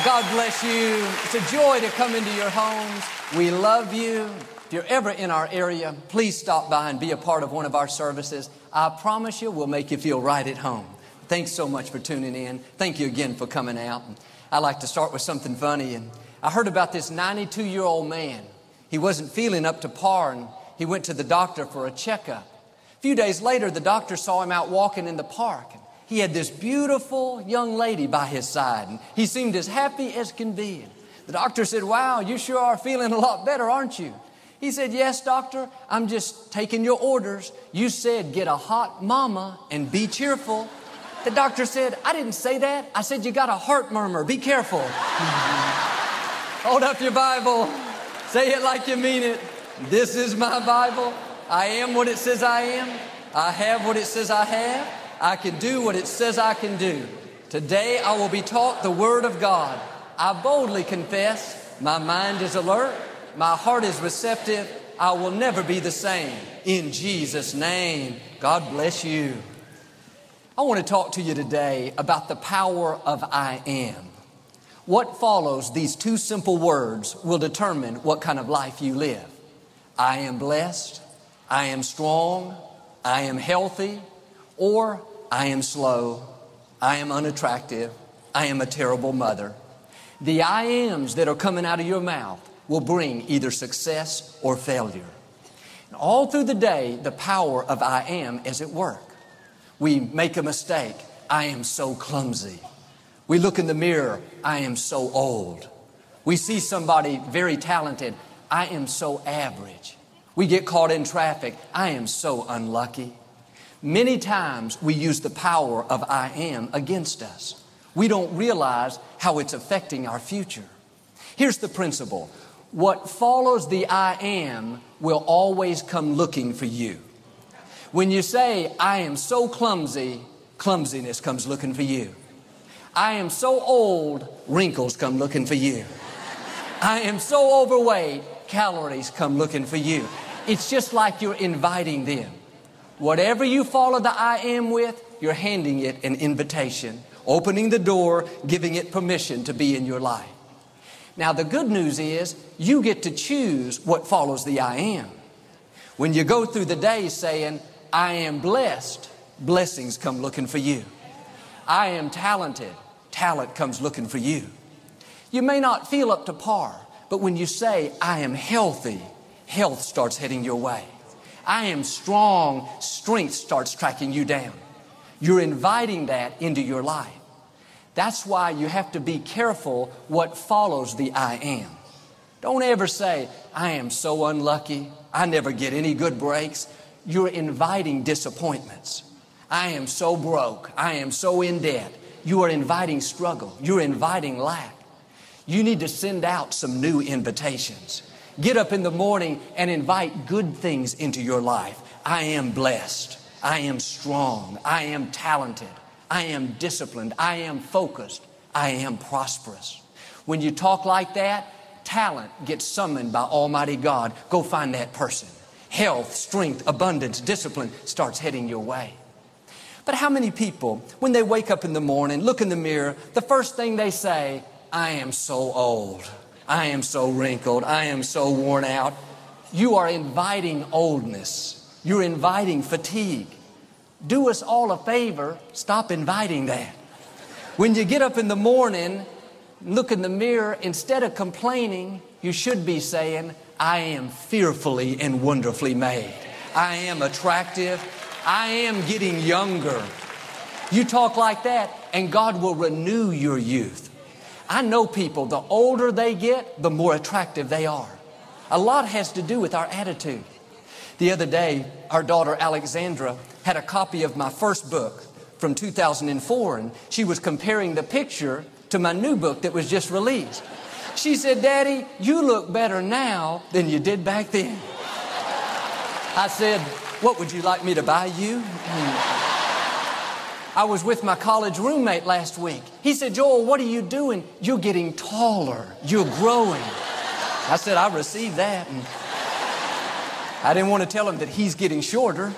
Well, God bless you. It's a joy to come into your homes. We love you. If you're ever in our area, please stop by and be a part of one of our services. I promise you, we'll make you feel right at home. Thanks so much for tuning in. Thank you again for coming out. I like to start with something funny. And I heard about this 92 year old man. He wasn't feeling up to par and he went to the doctor for a checkup. A few days later, the doctor saw him out walking in the park he had this beautiful young lady by his side, and he seemed as happy as can be. The doctor said, Wow, you sure are feeling a lot better, aren't you? He said, Yes, doctor, I'm just taking your orders. You said get a hot mama and be cheerful. The doctor said, I didn't say that. I said you got a heart murmur. Be careful. Hold up your Bible. Say it like you mean it. This is my Bible. I am what it says I am. I have what it says I have. I can do what it says I can do. Today I will be taught the Word of God. I boldly confess my mind is alert, my heart is receptive. I will never be the same. In Jesus' name, God bless you. I want to talk to you today about the power of I am. What follows these two simple words will determine what kind of life you live. I am blessed, I am strong, I am healthy, or I am slow, I am unattractive, I am a terrible mother. The I ams that are coming out of your mouth will bring either success or failure. And all through the day, the power of I am is at work. We make a mistake. I am so clumsy. We look in the mirror. I am so old. We see somebody very talented. I am so average. We get caught in traffic. I am so unlucky. Many times we use the power of I am against us. We don't realize how it's affecting our future. Here's the principle. What follows the I am will always come looking for you. When you say, I am so clumsy, clumsiness comes looking for you. I am so old, wrinkles come looking for you. I am so overweight, calories come looking for you. It's just like you're inviting them. Whatever you follow the I am with, you're handing it an invitation, opening the door, giving it permission to be in your life. Now, the good news is you get to choose what follows the I am. When you go through the day saying, I am blessed, blessings come looking for you. I am talented, talent comes looking for you. You may not feel up to par, but when you say, I am healthy, health starts heading your way. I am strong, strength starts tracking you down. You're inviting that into your life. That's why you have to be careful what follows the I am. Don't ever say, I am so unlucky. I never get any good breaks. You're inviting disappointments. I am so broke. I am so in debt. You are inviting struggle. You're inviting lack. You need to send out some new invitations. Get up in the morning and invite good things into your life. I am blessed. I am strong. I am talented. I am disciplined. I am focused. I am prosperous. When you talk like that, talent gets summoned by Almighty God. Go find that person. Health, strength, abundance, discipline starts heading your way. But how many people, when they wake up in the morning, look in the mirror, the first thing they say, I am so old. I am so wrinkled. I am so worn out. You are inviting oldness. You're inviting fatigue. Do us all a favor, stop inviting that. When you get up in the morning, look in the mirror, instead of complaining, you should be saying, I am fearfully and wonderfully made. I am attractive. I am getting younger. You talk like that, and God will renew your youth. I know people, the older they get, the more attractive they are. A lot has to do with our attitude. The other day, our daughter Alexandra had a copy of my first book from 2004, and she was comparing the picture to my new book that was just released. She said, Daddy, you look better now than you did back then. I said, What would you like me to buy you? I was with my college roommate last week. He said, Joel, what are you doing? You're getting taller. You're growing. I said, I received that. And I didn't want to tell him that he's getting shorter.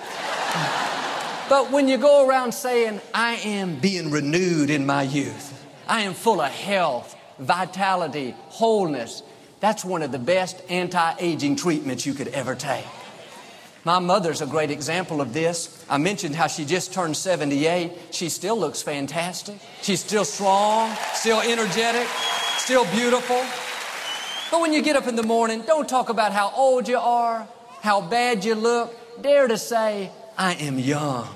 But when you go around saying, I am being renewed in my youth, I am full of health, vitality, wholeness. That's one of the best anti aging treatments you could ever take. My mother's a great example of this. I mentioned how she just turned 78. She still looks fantastic. She's still strong, still energetic, still beautiful. But when you get up in the morning, don't talk about how old you are, how bad you look. Dare to say, I am young.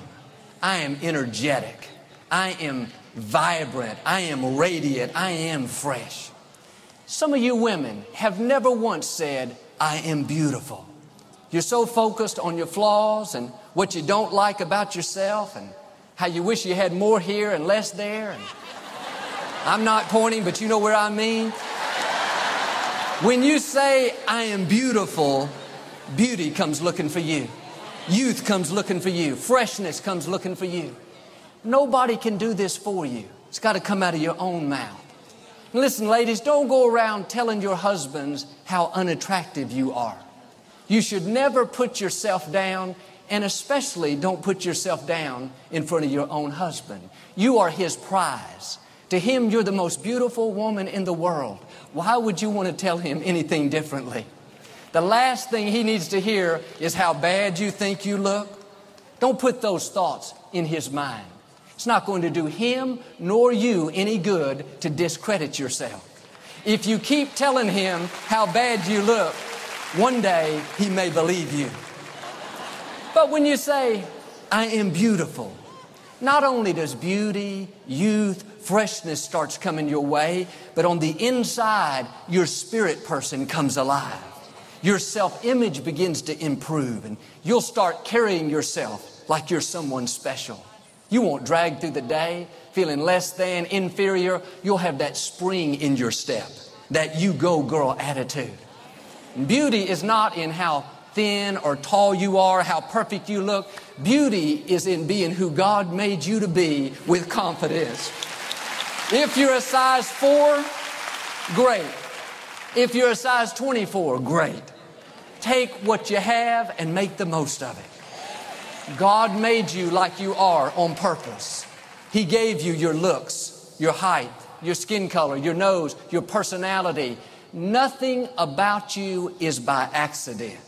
I am energetic. I am vibrant. I am radiant. I am fresh. Some of you women have never once said, I am beautiful. You're so focused on your flaws and what you don't like about yourself and how you wish you had more here and less there. And I'm not pointing, but you know where I mean. When you say, I am beautiful, beauty comes looking for you. Youth comes looking for you. Freshness comes looking for you. Nobody can do this for you. It's got to come out of your own mouth. Listen, ladies, don't go around telling your husbands how unattractive you are. You should never put yourself down, and especially don't put yourself down in front of your own husband. You are his prize. To him, you're the most beautiful woman in the world. Why would you want to tell him anything differently? The last thing he needs to hear is how bad you think you look. Don't put those thoughts in his mind. It's not going to do him nor you any good to discredit yourself. If you keep telling him how bad you look, one day he may believe you. But when you say, I am beautiful, not only does beauty, youth, freshness starts coming your way, but on the inside, your spirit person comes alive. Your self image begins to improve, and you'll start carrying yourself like you're someone special. You won't drag through the day feeling less than, inferior. You'll have that spring in your step, that you go girl attitude. Beauty is not in how thin or tall you are, how perfect you look. Beauty is in being who God made you to be with confidence. If you're a size 4, great. If you're a size 24, great. Take what you have and make the most of it. God made you like you are on purpose. He gave you your looks, your height, your skin color, your nose, your personality, Nothing about you is by accident.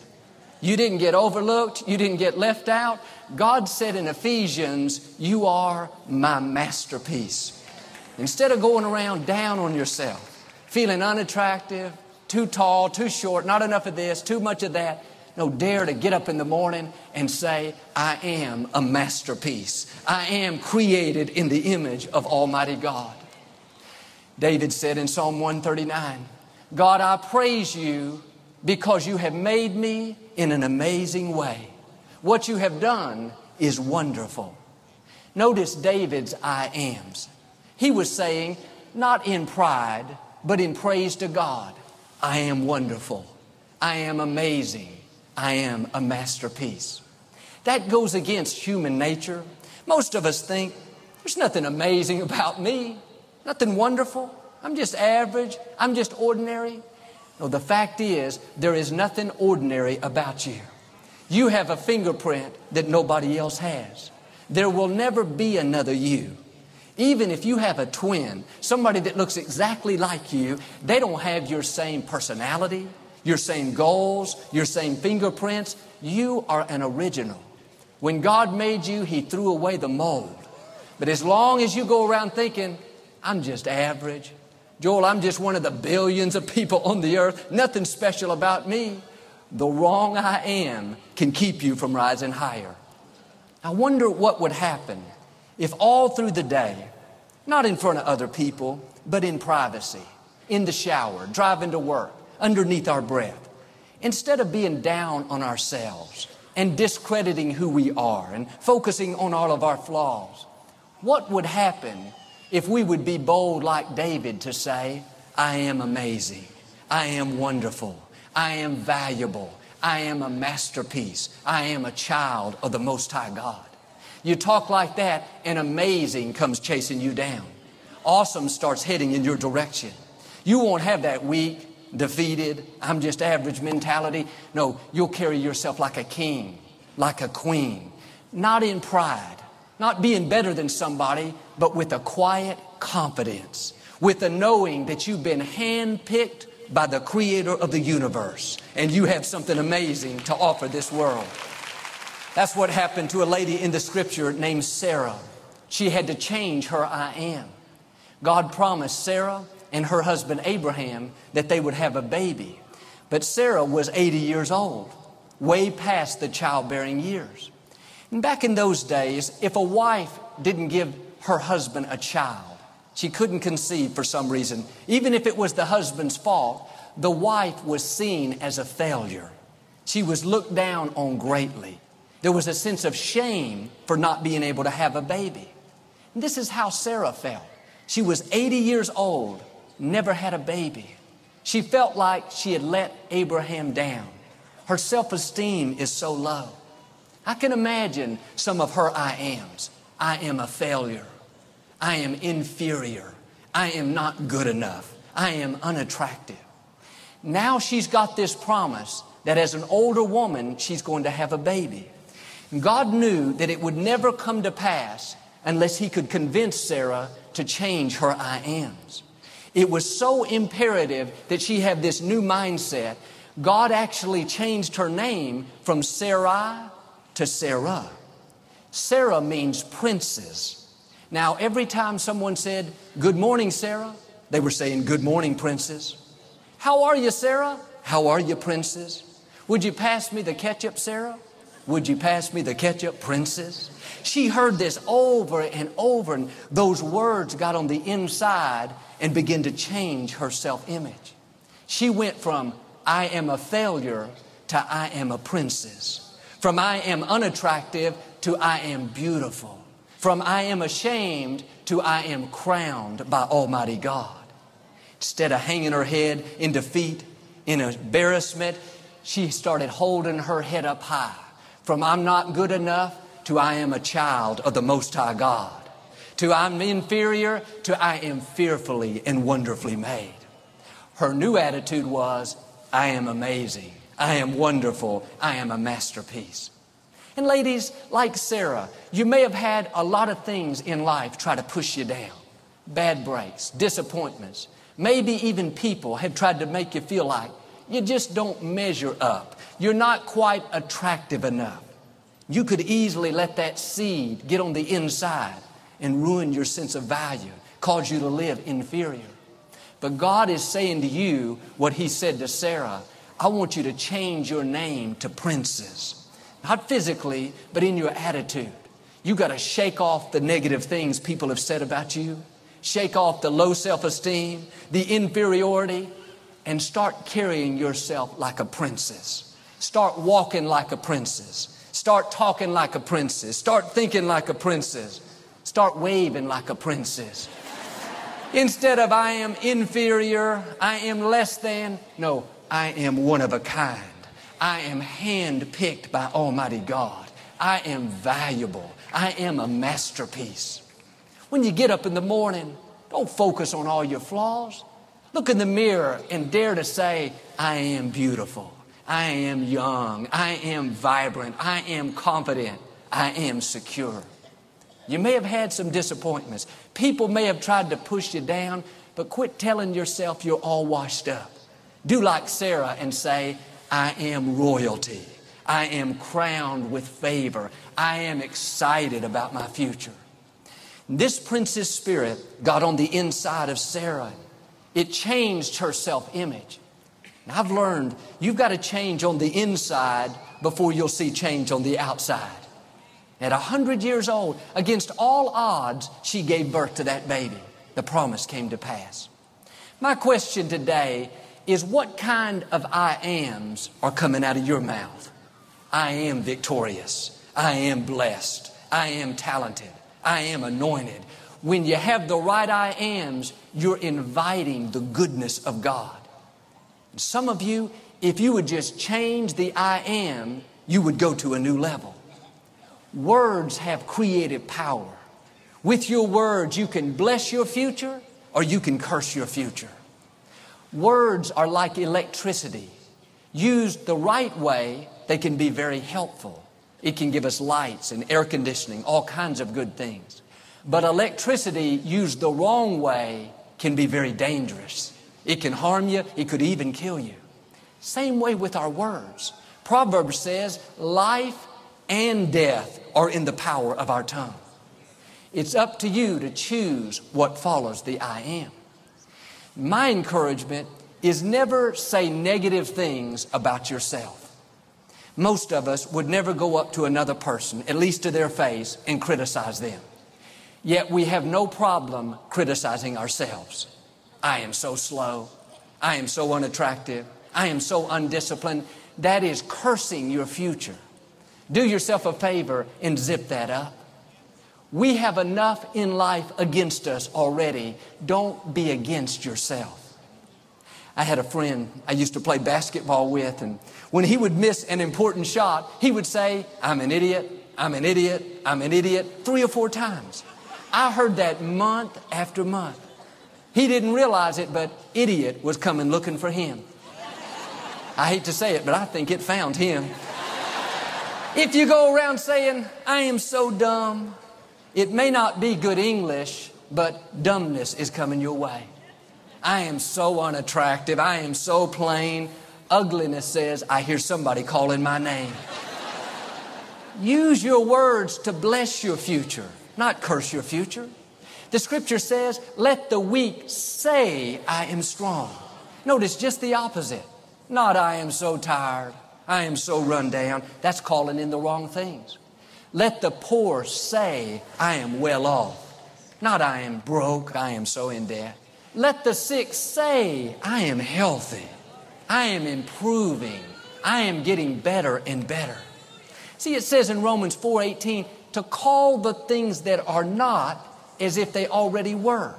You didn't get overlooked. You didn't get left out. God said in Ephesians, You are my masterpiece. Instead of going around down on yourself, feeling unattractive, too tall, too short, not enough of this, too much of that, no, dare to get up in the morning and say, I am a masterpiece. I am created in the image of Almighty God. David said in Psalm 139, God, I praise you because you have made me in an amazing way. What you have done is wonderful. Notice David's I ams. He was saying, not in pride, but in praise to God, I am wonderful. I am amazing. I am a masterpiece. That goes against human nature. Most of us think, there's nothing amazing about me, nothing wonderful. I'm just average. I'm just ordinary. No, the fact is, there is nothing ordinary about you. You have a fingerprint that nobody else has. There will never be another you. Even if you have a twin, somebody that looks exactly like you, they don't have your same personality, your same goals, your same fingerprints. You are an original. When God made you, He threw away the mold. But as long as you go around thinking, I'm just average, Joel, I'm just one of the billions of people on the earth. Nothing special about me. The wrong I am can keep you from rising higher. I wonder what would happen if all through the day, not in front of other people, but in privacy, in the shower, driving to work, underneath our breath, instead of being down on ourselves and discrediting who we are and focusing on all of our flaws, what would happen if we would be bold like David to say, I am amazing, I am wonderful, I am valuable, I am a masterpiece, I am a child of the Most High God. You talk like that, and amazing comes chasing you down. Awesome starts heading in your direction. You won't have that weak, defeated, I'm just average mentality. No, you'll carry yourself like a king, like a queen, not in pride, not being better than somebody, but with a quiet confidence, with a knowing that you've been handpicked by the creator of the universe and you have something amazing to offer this world. That's what happened to a lady in the scripture named Sarah. She had to change her I am. God promised Sarah and her husband Abraham that they would have a baby. But Sarah was 80 years old, way past the childbearing years. Back in those days, if a wife didn't give her husband a child, she couldn't conceive for some reason, even if it was the husband's fault, the wife was seen as a failure. She was looked down on greatly. There was a sense of shame for not being able to have a baby. And this is how Sarah felt. She was 80 years old, never had a baby. She felt like she had let Abraham down. Her self esteem is so low. I can imagine some of her I ams. I am a failure. I am inferior. I am not good enough. I am unattractive. Now she's got this promise that as an older woman, she's going to have a baby. God knew that it would never come to pass unless He could convince Sarah to change her I ams. It was so imperative that she have this new mindset. God actually changed her name from Sarai to Sarah. Sarah means princess. Now, every time someone said, Good morning, Sarah, they were saying, Good morning, princess. How are you, Sarah? How are you, princess? Would you pass me the ketchup, Sarah? Would you pass me the ketchup, princess? She heard this over and over, and those words got on the inside and began to change her self image. She went from, I am a failure to I am a princess. From I am unattractive to I am beautiful. From I am ashamed to I am crowned by Almighty God. Instead of hanging her head in defeat, in embarrassment, she started holding her head up high. From I'm not good enough to I am a child of the Most High God. To I'm inferior to I am fearfully and wonderfully made. Her new attitude was, I am amazing. I am wonderful. I am a masterpiece. And ladies, like Sarah, you may have had a lot of things in life try to push you down. Bad breaks, disappointments. Maybe even people have tried to make you feel like you just don't measure up. You're not quite attractive enough. You could easily let that seed get on the inside and ruin your sense of value, cause you to live inferior. But God is saying to you what He said to Sarah I want you to change your name to princess. Not physically, but in your attitude. You got to shake off the negative things people have said about you, shake off the low self esteem, the inferiority, and start carrying yourself like a princess. Start walking like a princess. Start talking like a princess. Start thinking like a princess. Start waving like a princess. Instead of I am inferior, I am less than, no, I am one of a kind. I am handpicked by Almighty God. I am valuable. I am a masterpiece. When you get up in the morning, don't focus on all your flaws. Look in the mirror and dare to say, I am beautiful. I am young. I am vibrant. I am confident. I am secure. You may have had some disappointments. People may have tried to push you down, but quit telling yourself you're all washed up. Do like Sarah and say, I am royalty. I am crowned with favor. I am excited about my future. This princess spirit got on the inside of Sarah. It changed her self image. I've learned you've got to change on the inside before you'll see change on the outside. At a hundred years old, against all odds, she gave birth to that baby. The promise came to pass. My question today is what kind of I ams are coming out of your mouth? I am victorious. I am blessed. I am talented. I am anointed. When you have the right I ams, you're inviting the goodness of God. Some of you, if you would just change the I am, you would go to a new level. Words have creative power. With your words, you can bless your future or you can curse your future. Words are like electricity. Used the right way, they can be very helpful. It can give us lights and air conditioning, all kinds of good things. But electricity used the wrong way can be very dangerous. It can harm you, it could even kill you. Same way with our words. Proverbs says, life and death are in the power of our tongue. It's up to you to choose what follows the I am. My encouragement is never say negative things about yourself. Most of us would never go up to another person, at least to their face, and criticize them. Yet we have no problem criticizing ourselves. I am so slow. I am so unattractive. I am so undisciplined. That is cursing your future. Do yourself a favor and zip that up. We have enough in life against us already. Don't be against yourself. I had a friend I used to play basketball with, and when he would miss an important shot, he would say, I'm an idiot, I'm an idiot, I'm an idiot, three or four times. I heard that month after month. He didn't realize it, but idiot was coming looking for him. I hate to say it, but I think it found him. If you go around saying, I am so dumb, it may not be good English, but dumbness is coming your way. I am so unattractive. I am so plain. Ugliness says, I hear somebody calling my name. Use your words to bless your future, not curse your future. The scripture says, let the weak say, I am strong. Notice just the opposite. Not I am so tired. I am so run down. That's calling in the wrong things. Let the poor say, I am well off. Not I am broke. I am so in debt. Let the sick say, I am healthy. I am improving. I am getting better and better. See, it says in Romans 4:18 to call the things that are not as if they already were.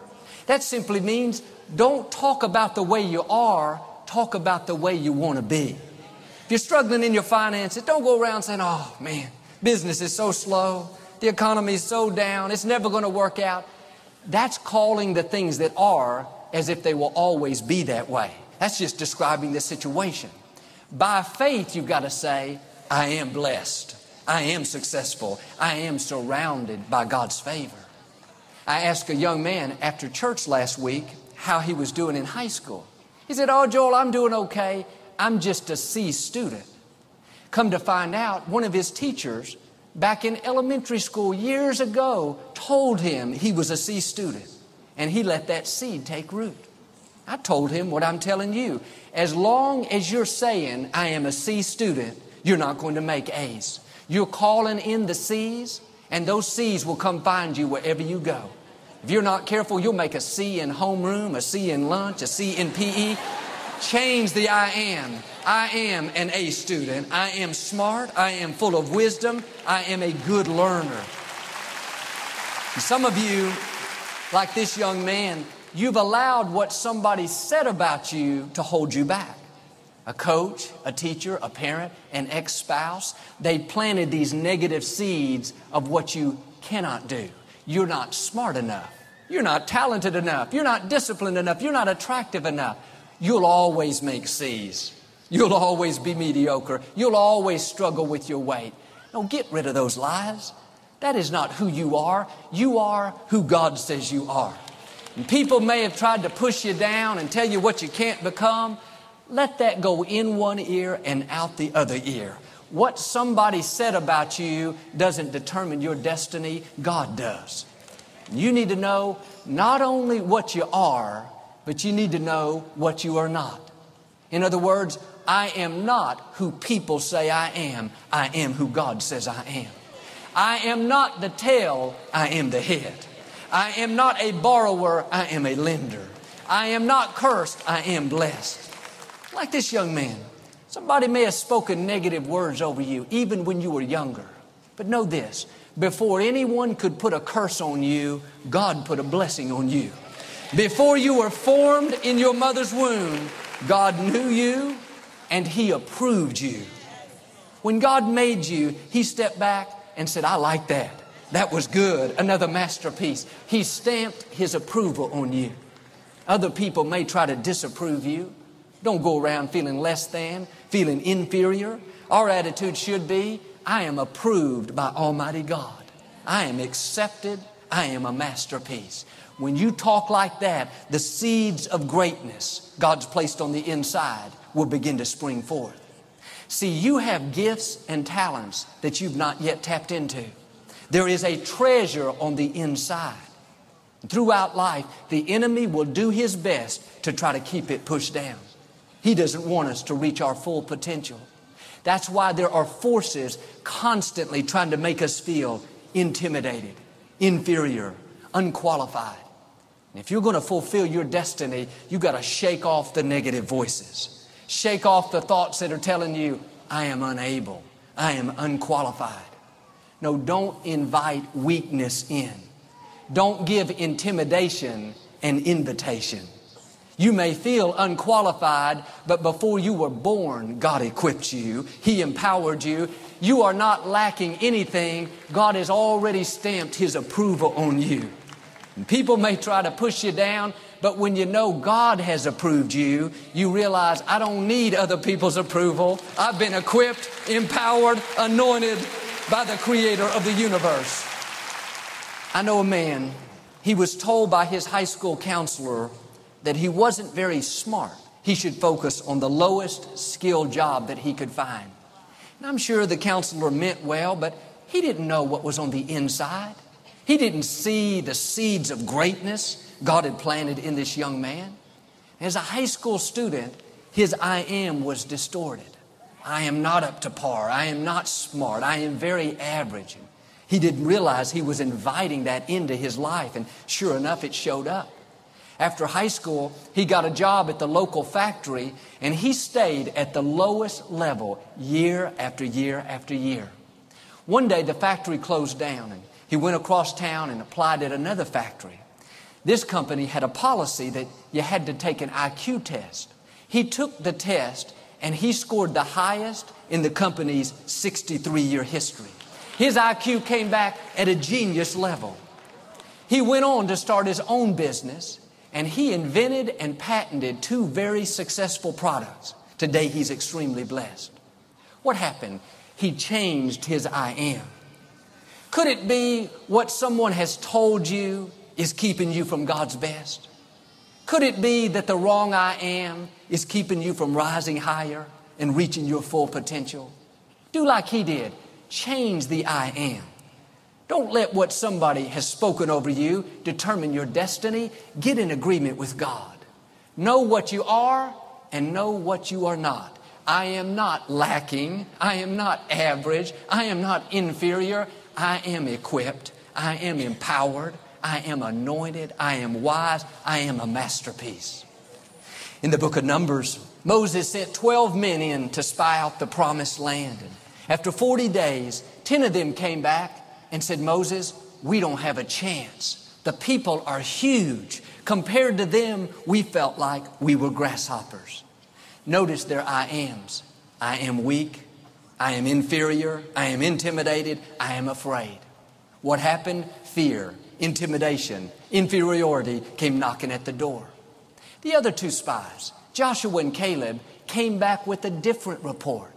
That simply means don't talk about the way you are, talk about the way you want to be. If you're struggling in your finances, don't go around saying, oh man, business is so slow, the economy is so down, it's never going to work out. That's calling the things that are as if they will always be that way. That's just describing the situation. By faith, you've got to say, I am blessed. I am successful. I am surrounded by God's favor. I asked a young man after church last week how he was doing in high school. He said, Oh, Joel, I'm doing okay. I'm just a C student. Come to find out, one of his teachers back in elementary school years ago told him he was a C student, and he let that seed take root. I told him what I'm telling you. As long as you're saying, I am a C student, you're not going to make A's. You're calling in the C's, and those C's will come find you wherever you go. If you're not careful, you'll make a C in homeroom, a C in lunch, a C in PE. Change the I am. I am an A student. I am smart. I am full of wisdom. I am a good learner. Some of you, like this young man, you've allowed what somebody said about you to hold you back. A coach, a teacher, a parent, an ex spouse, they planted these negative seeds of what you cannot do. You're not smart enough. You're not talented enough. You're not disciplined enough. You're not attractive enough. You'll always make C's. You'll always be mediocre. You'll always struggle with your weight. No, get rid of those lies. That is not who you are. You are who God says you are. And people may have tried to push you down and tell you what you can't become. Let that go in one ear and out the other ear. What somebody said about you doesn't determine your destiny, God does. You need to know not only what you are, but you need to know what you are not. In other words, I am not who people say I am. I am who God says I am. I am not the tail, I am the head. I am not a borrower, I am a lender. I am not cursed, I am blessed. Like this young man. Somebody may have spoken negative words over you, even when you were younger. But know this before anyone could put a curse on you, God put a blessing on you. Before you were formed in your mother's womb, God knew you and He approved you. When God made you, He stepped back and said, I like that. That was good. Another masterpiece. He stamped His approval on you. Other people may try to disapprove you. Don't go around feeling less than, feeling inferior. Our attitude should be I am approved by Almighty God. I am accepted. I am a masterpiece. When you talk like that, the seeds of greatness God's placed on the inside will begin to spring forth. See, you have gifts and talents that you've not yet tapped into. There is a treasure on the inside. Throughout life, the enemy will do his best to try to keep it pushed down. He doesn't want us to reach our full potential. That's why there are forces constantly trying to make us feel intimidated, inferior, unqualified. And if you're going to fulfill your destiny, you got to shake off the negative voices. Shake off the thoughts that are telling you, I am unable, I am unqualified. No, don't invite weakness in. Don't give intimidation an invitation. You may feel unqualified, but before you were born, God equipped you. He empowered you. You are not lacking anything. God has already stamped His approval on you. And people may try to push you down, but when you know God has approved you, you realize I don't need other people's approval. I've been equipped, empowered, anointed by the creator of the universe. I know a man, he was told by his high school counselor that he wasn't very smart. He should focus on the lowest skilled job that he could find. And I'm sure the counselor meant well, but he didn't know what was on the inside. He didn't see the seeds of greatness God had planted in this young man. As a high school student, his I am was distorted. I am not up to par. I am not smart. I am very average. He didn't realize he was inviting that into his life, and sure enough, it showed up. After high school, he got a job at the local factory and he stayed at the lowest level year after year after year. One day the factory closed down and he went across town and applied at another factory. This company had a policy that you had to take an IQ test. He took the test and he scored the highest in the company's 63 year history. His IQ came back at a genius level. He went on to start his own business and he invented and patented two very successful products. Today he's extremely blessed. What happened? He changed his I am. Could it be what someone has told you is keeping you from God's best? Could it be that the wrong I am is keeping you from rising higher and reaching your full potential? Do like he did. Change the I am. Don't let what somebody has spoken over you determine your destiny. Get in agreement with God. Know what you are and know what you are not. I am not lacking. I am not average. I am not inferior. I am equipped. I am empowered. I am anointed. I am wise. I am a masterpiece. In the book of Numbers, Moses sent 12 men in to spy out the promised land. And after 40 days, 10 of them came back and said, Moses, we don't have a chance. The people are huge. Compared to them, we felt like we were grasshoppers. Notice their I ams. I am weak. I am inferior. I am intimidated. I am afraid. What happened? Fear, intimidation, inferiority came knocking at the door. The other two spies, Joshua and Caleb, came back with a different report.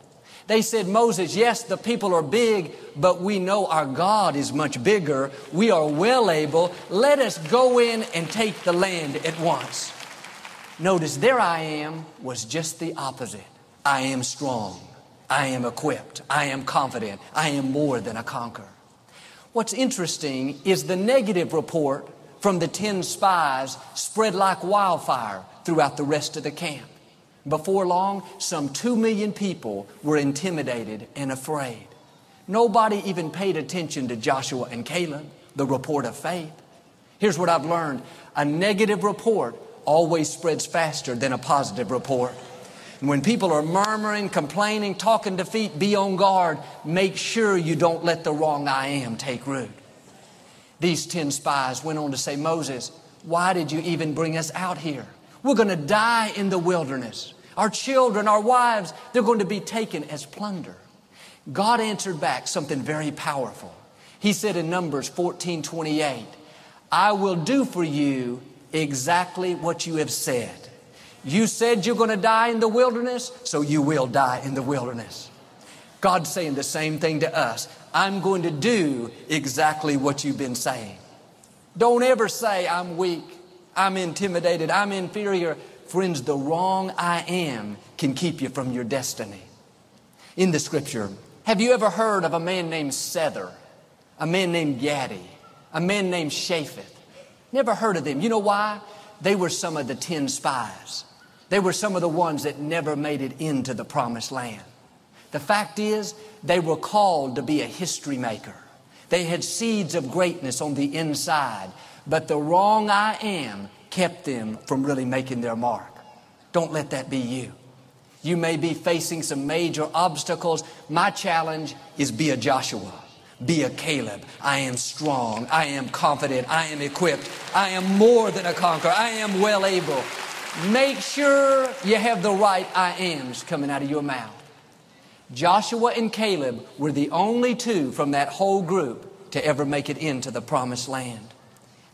They said, Moses, yes, the people are big, but we know our God is much bigger. We are well able. Let us go in and take the land at once. Notice their I am was just the opposite. I am strong. I am equipped. I am confident. I am more than a conqueror. What's interesting is the negative report from the 10 spies spread like wildfire throughout the rest of the camp. Before long, some two million people were intimidated and afraid. Nobody even paid attention to Joshua and Caleb, the report of faith. Here's what I've learned a negative report always spreads faster than a positive report. And when people are murmuring, complaining, talking defeat, be on guard. Make sure you don't let the wrong I am take root. These 10 spies went on to say, Moses, why did you even bring us out here? We're going to die in the wilderness. Our children, our wives, they're going to be taken as plunder. God answered back something very powerful. He said in Numbers 14 28, I will do for you exactly what you have said. You said you're going to die in the wilderness, so you will die in the wilderness. God's saying the same thing to us. I'm going to do exactly what you've been saying. Don't ever say, I'm weak, I'm intimidated, I'm inferior. Friends, the wrong I am can keep you from your destiny. In the scripture, have you ever heard of a man named Sethur, a man named Gaddi, a man named Shaphat? Never heard of them. You know why? They were some of the ten spies. They were some of the ones that never made it into the promised land. The fact is, they were called to be a history maker. They had seeds of greatness on the inside, but the wrong I am kept them from really making their mark. Don't let that be you. You may be facing some major obstacles. My challenge is be a Joshua. Be a Caleb. I am strong. I am confident. I am equipped. I am more than a conqueror. I am well able. Make sure you have the right I ams coming out of your mouth. Joshua and Caleb were the only two from that whole group to ever make it into the promised land.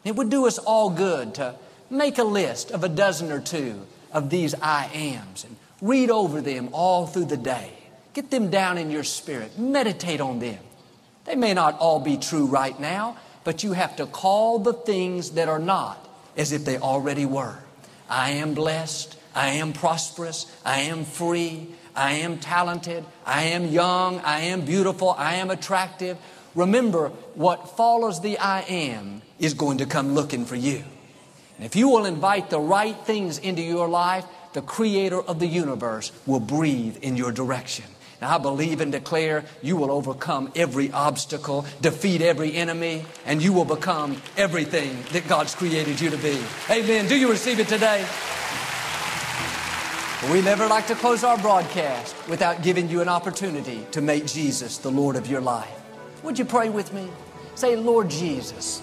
It would do us all good to make a list of a dozen or two of these I ams and read over them all through the day. Get them down in your spirit. Meditate on them. They may not all be true right now, but you have to call the things that are not as if they already were. I am blessed. I am prosperous. I am free. I am talented. I am young. I am beautiful. I am attractive. Remember, what follows the I am is going to come looking for you. And if you will invite the right things into your life, the creator of the universe will breathe in your direction. Now, I believe and declare you will overcome every obstacle, defeat every enemy, and you will become everything that God's created you to be. Amen. Do you receive it today? We never like to close our broadcast without giving you an opportunity to make Jesus the Lord of your life. Would you pray with me? Say, Lord Jesus,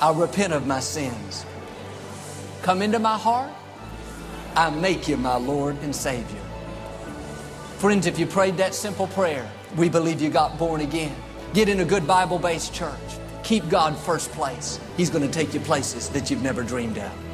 I repent of my sins. Come into my heart. I make you my Lord and Savior. Friends, if you prayed that simple prayer, we believe you got born again. Get in a good Bible based church. Keep God first place. He's going to take you places that you've never dreamed of.